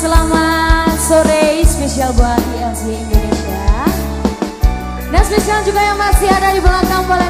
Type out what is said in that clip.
selamat sore spesial buat ILC Indonesia. Dan spesial juga yang masih ada di belakang boleh